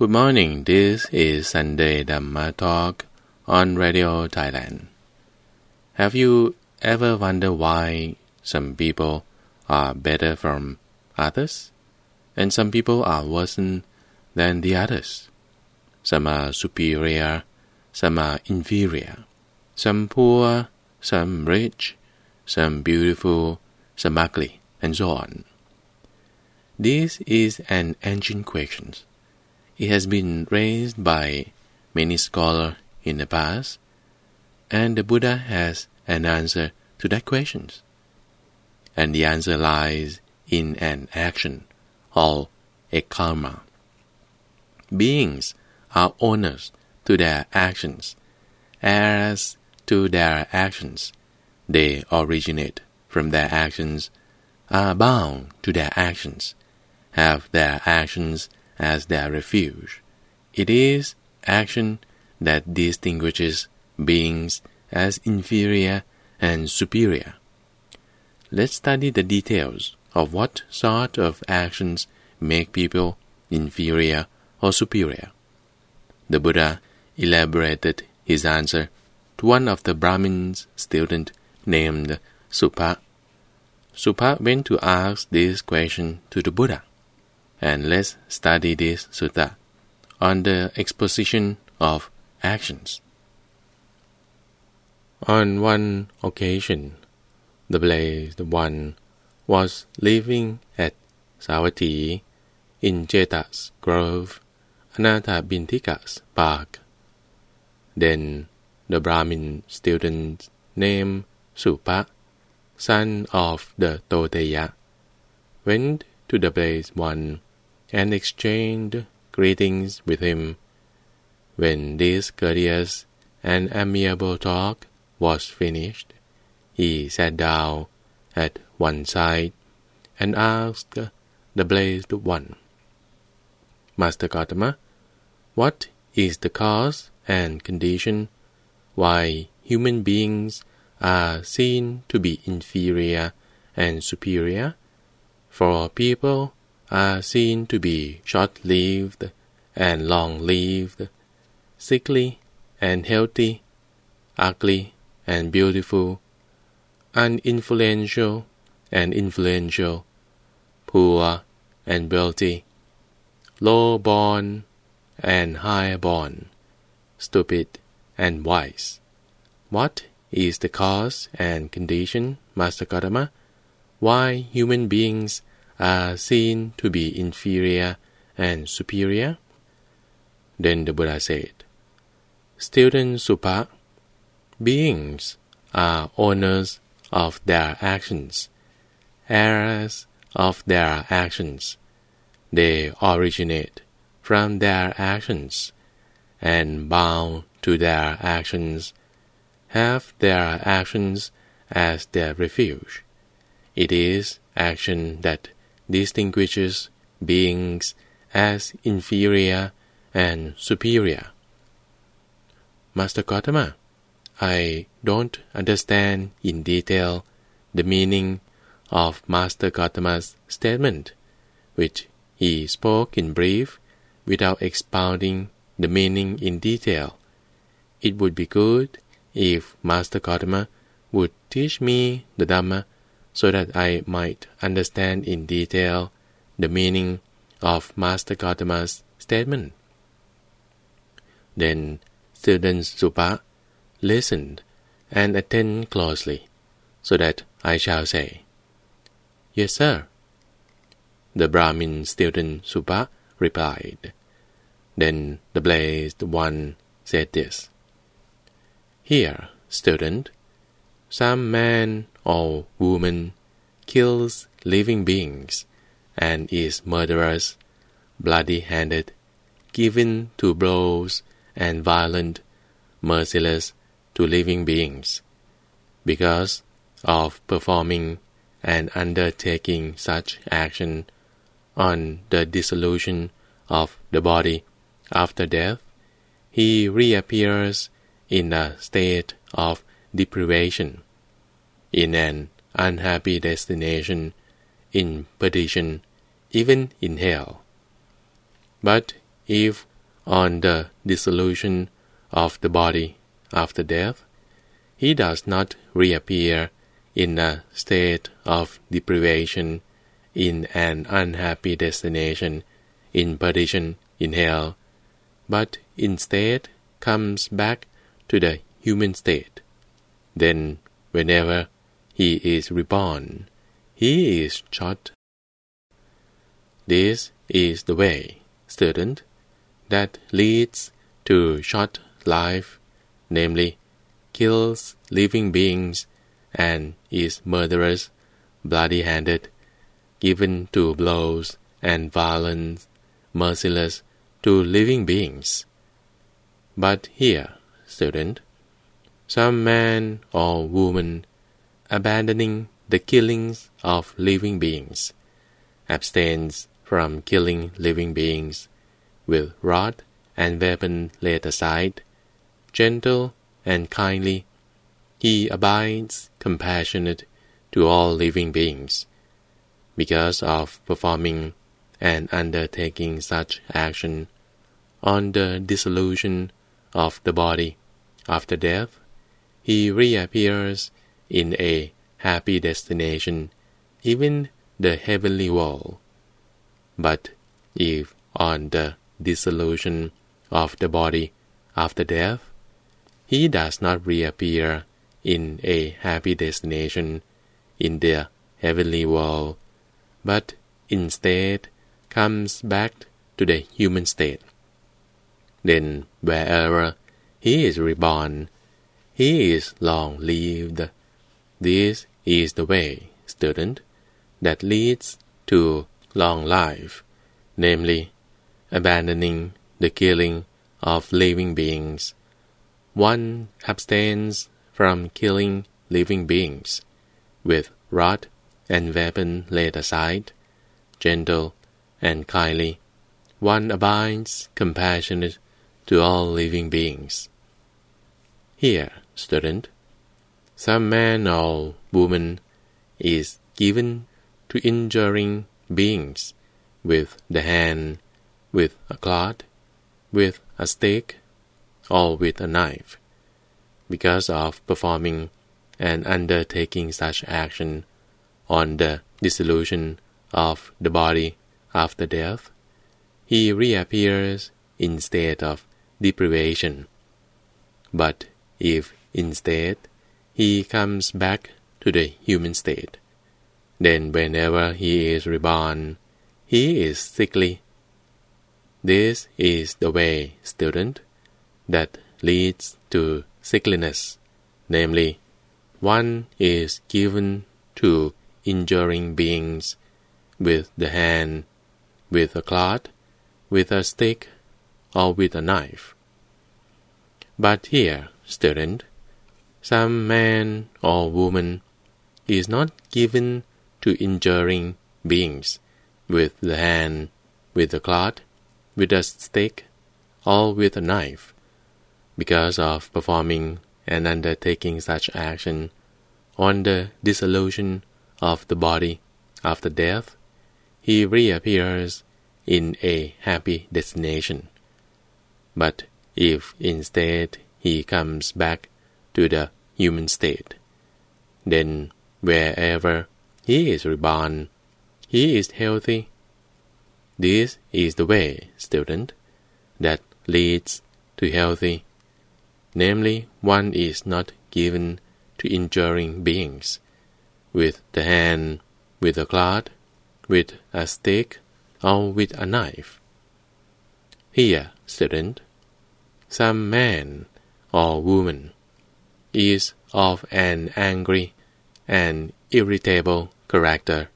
Good morning. This is Sunday Dhamma Talk on Radio Thailand. Have you ever wondered why some people are better from others and some people are worse than the others? Some are superior, some are inferior, some poor, some rich, some beautiful, some ugly, and so on. This is an ancient question. It has been raised by many scholars in the past, and the Buddha has an answer to that question. And the answer lies in an action, or a karma. Beings are owners to their actions, as to their actions. They originate from their actions, are bound to their actions, have their actions as their refuge. It is action that distinguishes beings as inferior and superior. Let's study the details of what sort of actions make people inferior or superior. The Buddha elaborated his answer to one of the Brahmin's student named Subha. Subha went to ask this question to the Buddha, and let's study this sutta on the exposition of actions. On one occasion, the blessed one was living at Savatthi in Jeta's grove Anathapindika's park. Then the Brahmin student named Subha, son of the Todeya, went to the blessed one and exchanged greetings with him. When this courteous and amiable talk was finished, he sat down at one side and asked the blessed one, Master Gotama, what is the cause and condition why human beings are seen to be inferior and superior, for people are seen to be short-lived and long-lived, sickly and healthy, ugly and beautiful, uninfluential and influential, poor and wealthy, low-born and high-born, stupid and wise. What is the cause and condition, Master Gotama, why human beings are seen to be inferior and superior? Then the Buddha said, Student Subha, beings are owners of their actions, heirs of their actions. They originate from their actions, and bound to their actions, have their actions as their refuge. It is action that distinguishes beings as inferior and superior. Master Gotama, I don't understand in detail the meaning of Master Gotama's statement, which he spoke in brief without expounding the meaning in detail. It would be good if Master Gotama would teach me the Dhamma so that I might understand in detail the meaning of Master Gotama's statement. Then student Subha listened and attend closely, so that I shall say, Yes, sir. The Brahmin student Subha replied. Then the blessed one said this. Here, student, some man or woman kills living beings and is murderous, bloody-handed, given to blows and violent, merciless to living beings, because of performing and undertaking such action on the dissolution of the body after death, he reappears in a state of deprivation, in an unhappy destination, in perdition, even in hell. But if on the dissolution of the body after death, he does not reappear in a state of deprivation in an unhappy destination in perdition in hell, but instead comes back to the human state. Then, whenever he is reborn, he is shot. This is the way, student, that leads to short life, namely, kills living beings and is murderous, bloody-handed, given to blows and violence, merciless to living beings. But here, student, some man or woman abandoning the killings of living beings abstains from killing living beings with rod and weapon laid aside, gentle and kindly, he abides compassionate to all living beings. Because of performing and undertaking such action on the dissolution of the body after death, he reappears in a happy destination, even the heavenly world. But if on the dissolution of the body after death, he does not reappear in a happy destination in the heavenly world, but instead comes back to the human state. Then wherever he is reborn, he is long lived. This is the way, student, that leads to long life, namely, abandoning the killing of living beings. One abstains from killing living beings, with rod and weapon laid aside, gentle and kindly, one abides compassionate to all living beings. Here, student, some man or woman is given to injuring beings with the hand, with a clod, with a stick, or with a knife because of performing and undertaking such action on the dissolution of the body after death, he reappears in state of deprivation. But if instead he comes back to the human state, then whenever he is reborn, he is sickly. This is the way, student, that leads to sickliness, namely, one is given to injuring beings with the hand, with a cloth, with a stick, or with a knife. But here, student, some man or woman is not given to injuring beings with the hand, with a cloth, with a stick, or with a knife because of performing and undertaking such action on the dissolution of the body after death, he reappears in a happy destination. But if instead he comes back to the human state, then wherever he is reborn, he is healthy. This is the way, student, that leads to healthy namely one is not given to injuring beings, with the hand, with a cloth, with a stick, or with a knife. Here, student, some man or woman is of an angry and irritable character.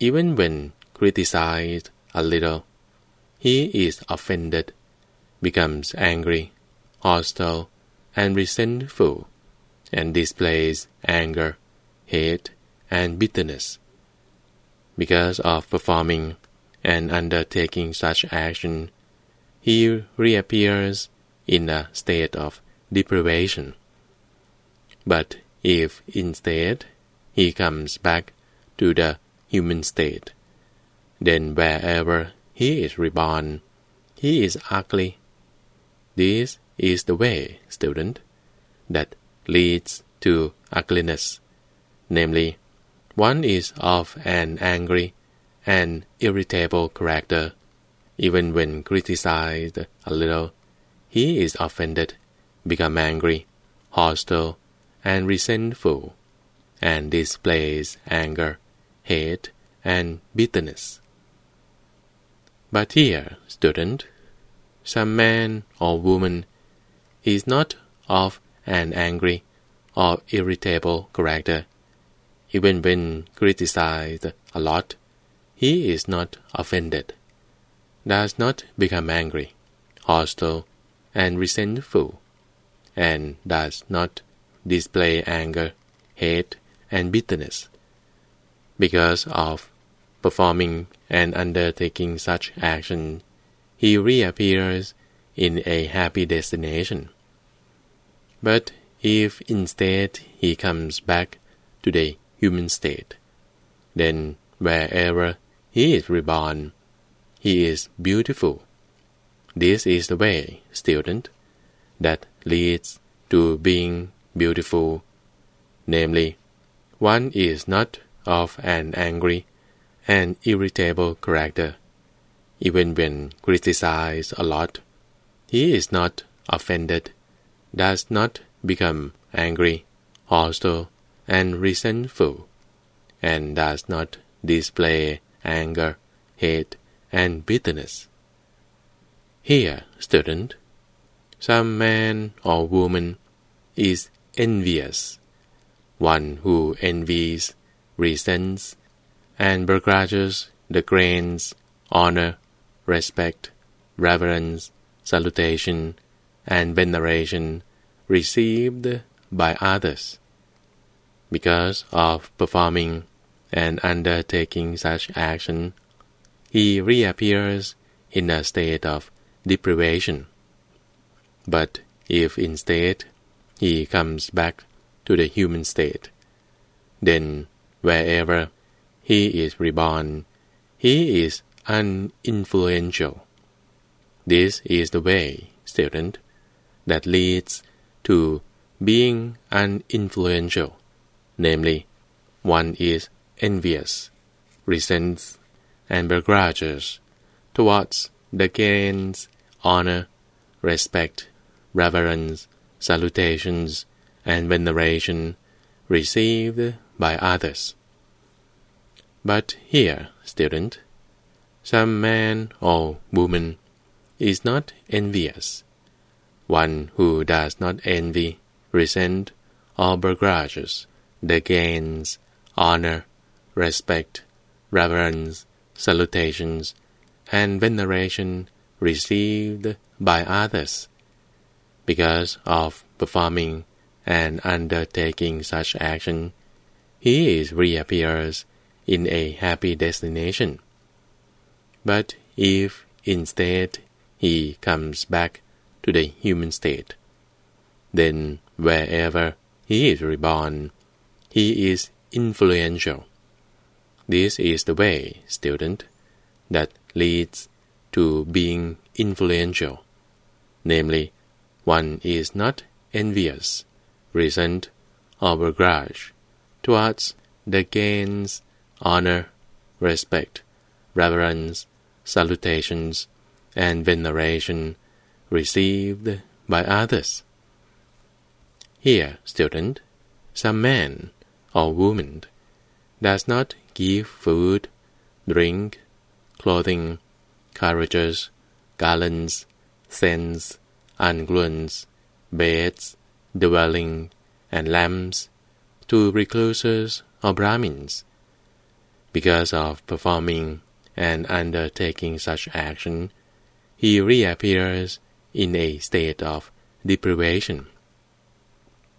Even when criticized a little, he is offended, becomes angry, hostile, and resentful, and displays anger, hate, and bitterness. Because of performing and undertaking such action, he reappears in a state of deprivation. But if instead he comes back to the human state, then wherever he is reborn, he is ugly. This is the way, student, that leads to ugliness. Namely, one is of an angry and irritable character. Even when criticized a little, he is offended, become angry, hostile, and resentful, and displays anger, hate, and bitterness. But here, student, some man or woman is not of an angry or irritable character. Even when criticized a lot, he is not offended, does not become angry, hostile, and resentful, and does not display anger, hate, and bitterness. Because of performing and undertaking such action, he reappears in a happy destination. But if instead he comes back to the human state, then wherever he is reborn, he is beautiful. This is the way, student, that leads to being beautiful. Namely, one is not of an angry and irritable character. Even when criticized a lot, he is not offended, does not become angry, hostile, and resentful, and does not display anger, hate, and bitterness. Here, student, some man or woman is envious, one who envies, resents, and begrudges the grains, honor, respect, reverence, salutation, and veneration received by others. Because of performing and undertaking such action, he reappears in a state of deprivation. But if instead he comes back to the human state, then wherever he is reborn, he is uninfluential. This is the way, student, that leads to being uninfluential, namely, one is envious, resents, and begrudges towards the gains, honor, respect, reverence, salutations, and veneration received by others. But here, student, some man or woman is not envious. One who does not envy, resent, or begrudges the gains, honor, respect, reverence, salutations, and veneration received by others. Because of performing and undertaking such action, he is reappears in a happy destination. But if instead he comes back to the human state, then wherever he is reborn, he is influential. This is the way, student, that leads to being influential. Namely, one is not envious, resent, or begrudge towards the gains honor, respect, reverence, salutations, and veneration received by others. Here, student, some man or woman does not give food, drink, clothing, carriages, garlands, scents, unguents, beds, dwelling, and lamps to recluses or Brahmins because of performing and undertaking such action, he reappears in a state of deprivation.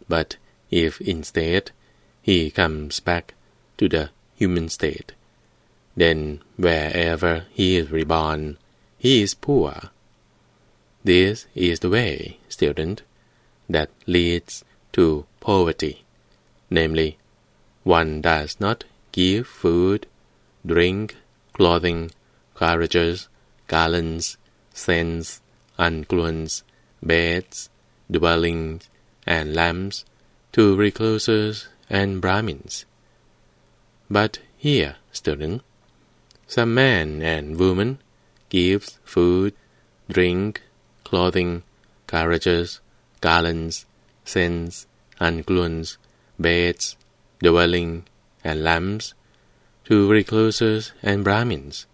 But if instead he comes back to the human state, then wherever he is reborn, he is poor. This is the way, student, that leads to poverty, namely, one does not give food, drink, clothing, carriages, garlands, scents, unguents, beds, dwellings, and lamps to recluses and Brahmins. But here, student, some man and woman gives food, drink, clothing, carriages, garlands, scents, unguents, beds, dwelling, and lamps to recluses and Brahmins.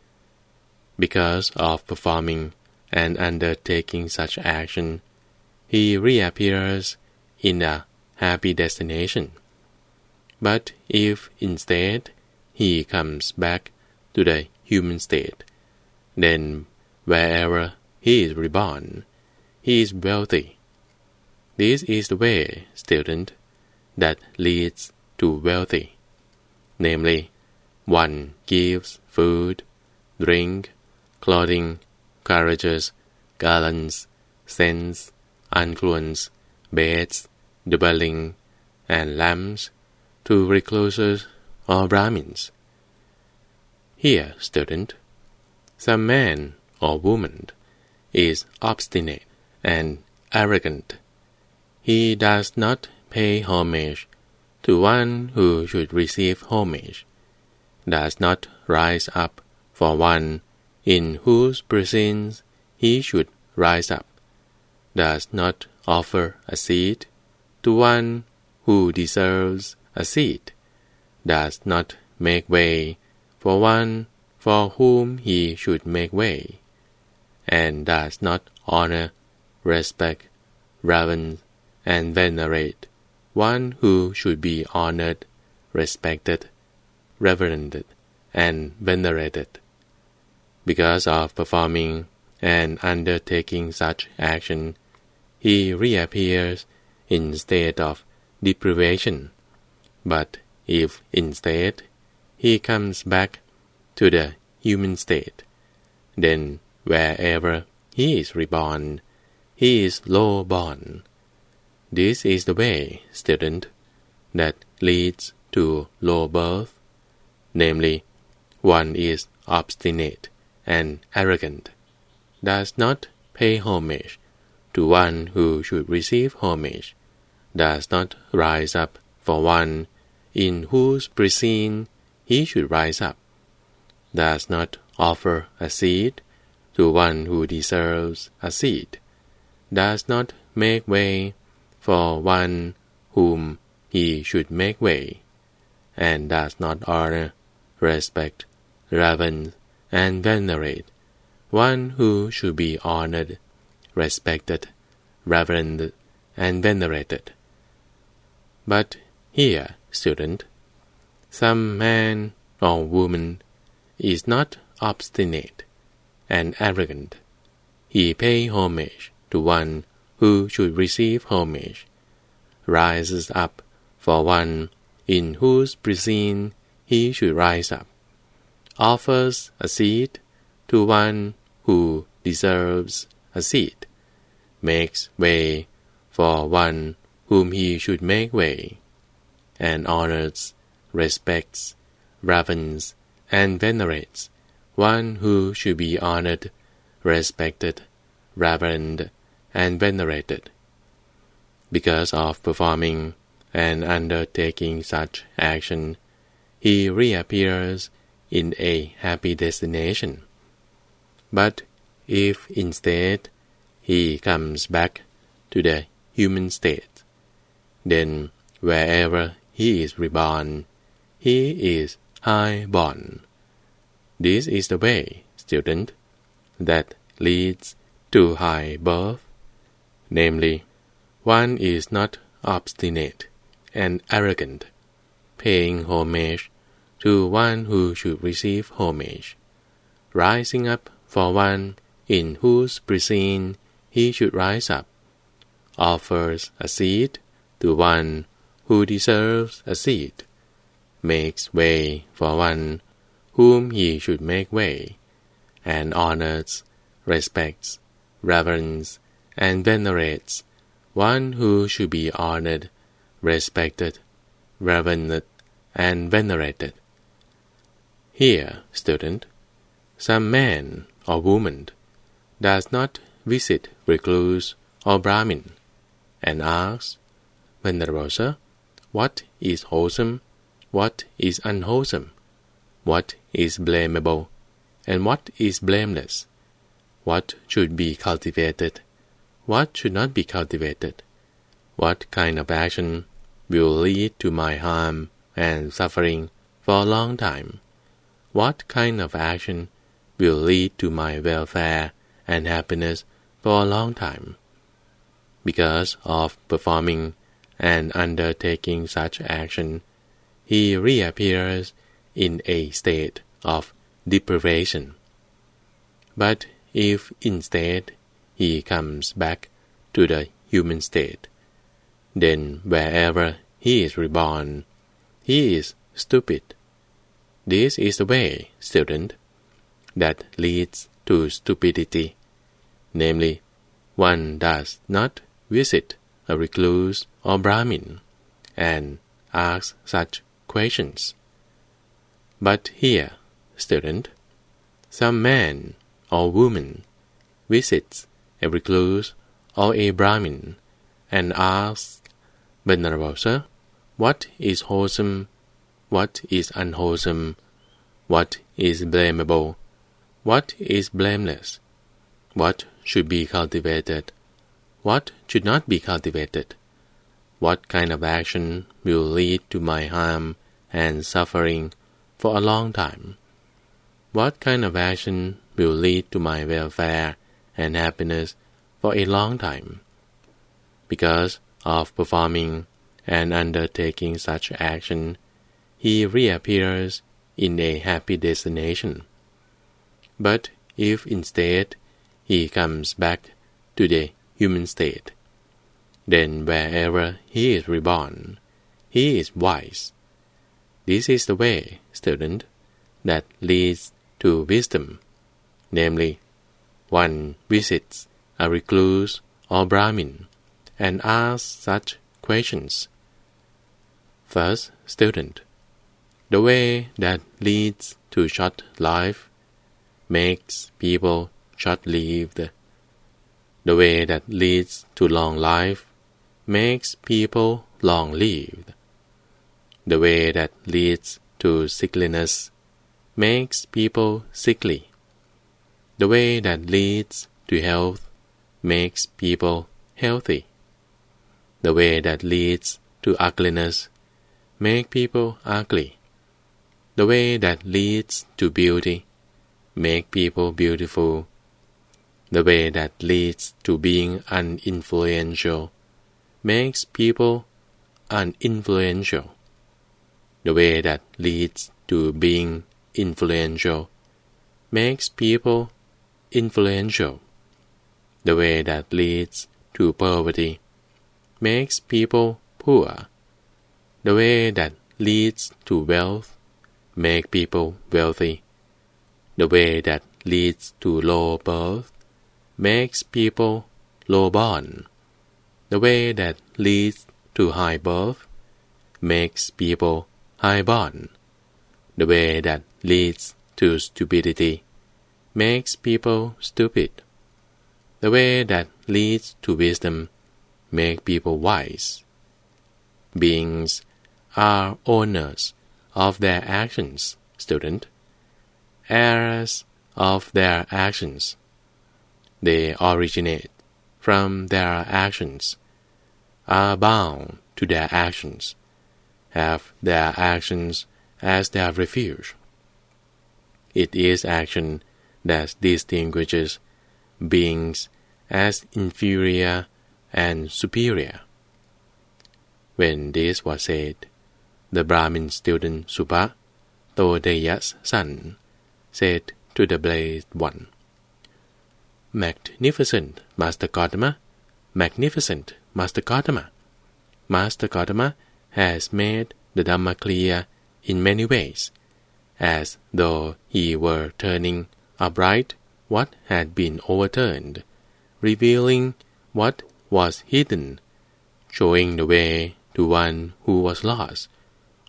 Because of performing and undertaking such action, he reappears in a happy destination. But if instead he comes back to the human state, then wherever he is reborn, he is wealthy. This is the way, student, that leads to wealthy. Namely, one gives food, drink, clothing, carriages, garlands, scents, unguents, beds, dwelling, and lamps to recluses or Brahmins. Here, student, some man or woman is obstinate and arrogant. He does not pay homage to one who should receive homage, does not rise up for one in whose presence he should rise up, does not offer a seat to one who deserves a seat, does not make way for one for whom he should make way, and does not honor, respect, reverence, and venerate one who should be honored, respected, reverenced, and venerated. Because of performing and undertaking such action, he reappears in state of deprivation. But if instead he comes back to the human state, then wherever he is reborn, he is low born. This is the way, student, that leads to low birth. Namely, one is obstinate and arrogant, does not pay homage to one who should receive homage, does not rise up for one in whose presence he should rise up, does not offer a seat to one who deserves a seat, does not make way for one whom he should make way, and does not honor, respect, reverence, and venerate one who should be honored respected, reverenced, and venerated. But here, student, some man or woman is not obstinate and arrogant. He pay homage to one who should receive homage, rises up for one in whose presence he should rise up, offers a seat to one who deserves a seat, makes way for one whom he should make way, and honors, respects, reverence, and venerates one who should be honored, respected, reverenced, and venerated. Because of performing and undertaking such action, he reappears in a happy destination. But if instead he comes back to the human state, then wherever he is reborn, he is high born. This is the way, student, that leads to high birth. Namely, one is not obstinate and arrogant, paying homage to one who should receive homage, rising up for one in whose presence he should rise up, offers a seat to one who deserves a seat, makes way for one whom he should make way, and honors, respects, reverence, and venerates one who should be honored, respected, reverenced, and venerated. Here, student, some man or woman does not visit recluse or Brahmin, and asks, Venerable Sir, what is wholesome, what is unwholesome, what is blamable, and what is blameless, what should be cultivated, what should not be cultivated, what kind of action will lead to my harm and suffering for a long time, what kind of action will lead to my welfare and happiness for a long time. Because of performing and undertaking such action, he reappears in a state of deprivation. But if instead he comes back to the human state, then wherever he is reborn, he is stupid. This is the way, student, that leads to stupidity. Namely, one does not visit a recluse or Brahmin and ask such questions. But here, student, some man or woman visits a recluse or a Brahmin and asks, Venerable Sir, what is wholesome, what is unwholesome, what is blamable, what is blameless, what should be cultivated, what should not be cultivated, what kind of action will lead to my harm and suffering for a long time, what kind of action will lead to my welfare and happiness for a long time. Because of performing and undertaking such action, he reappears in a happy destination. But if instead he comes back to the human state, then wherever he is reborn, he is wise. This is the way, student, that leads to wisdom. Namely, one visits a recluse or Brahmin and asks such questions. First, student, the way that leads to short life makes people short-lived. The way that leads to long life makes people long-lived. The way that leads to sickliness makes people sickly. The way that leads to health makes people healthy. The way that leads to ugliness makes people ugly. The way that leads to beauty make people beautiful. The way that leads to being uninfluential makes people uninfluential. The way that leads to being influential makes people influential. The way that leads to poverty makes people poor. The way that leads to wealth makes people wealthy. The way that leads to low birth makes people low born. The way that leads to high birth makes people high born. The way that leads to stupidity makes people stupid. The way that leads to wisdom makes people wise. Beings are owners of their actions, student heirs of their actions. They originate from their actions, are bound to their actions, have their actions as their refuge. It is action that distinguishes beings as inferior and superior. When this was said, the Brahmin student Subha, Todeya's son, said to the blessed one, Magnificent Master Gotama, magnificent Master Gotama. Master Gotama has made the Dhamma clear in many ways, as though he were turning upright what had been overturned, revealing what was hidden, showing the way to one who was lost,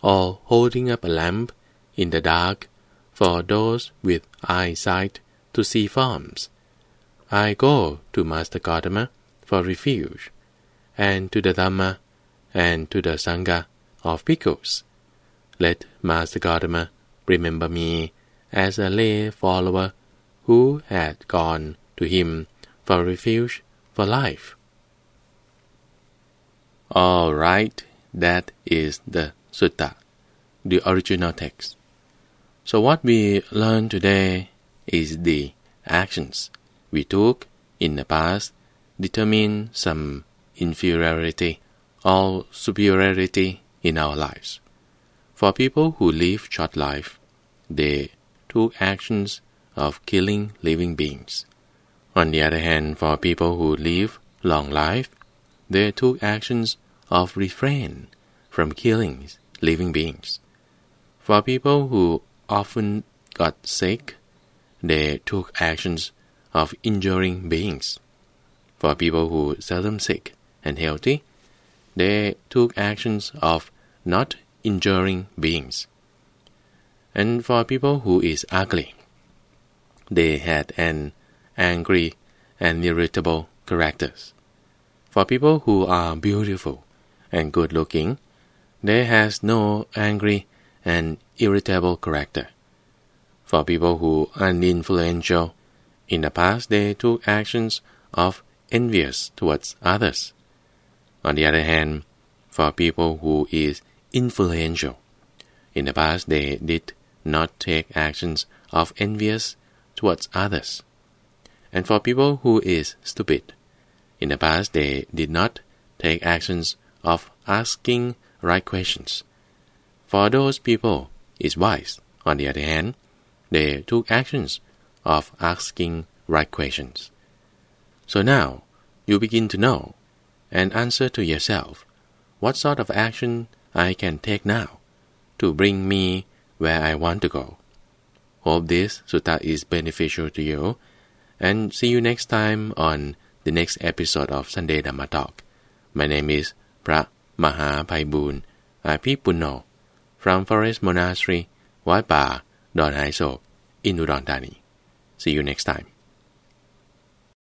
or holding up a lamp in the dark for those with eyesight to see forms, I go to Master Gotama for refuge, and to the Dhamma and to the Sangha of bhikkhus. Let Master Gotama remember me as a lay follower who had gone to him for refuge for life. All right, that is the sutta, the original text. So what we learn today is the actions we took in the past determine some inferiority or superiority in our lives. For people who live short life, they took actions of killing living beings. On the other hand, for people who live long life, they took actions of refrain from killing living beings. For people who often got sick, they took actions of injuring beings. For people who seldom sick and healthy, they took actions of not injuring beings. And for people who is ugly, they had an angry and irritable characters. For people who are beautiful and good looking, they has no angry and irritable character. For people who are influential, in the past they took actions of envious towards others. On the other hand, for people who is influential, in the past they did not take actions of envious towards others. And for people who is stupid, in the past they did not take actions of asking right questions. For those people is wise, on the other hand, they took actions of asking right questions. So now you begin to know and answer to yourself what sort of action I can take now, to bring me where I want to go. Hope this sutta is beneficial to you, and see you next time on the next episode of Sunday Dhamma Talk. My name is พระมหาภัยบุญอาภิปุณโญ from Forest Monastery วัดป่าดอนหายโศกอินทุดรธานี See you next time.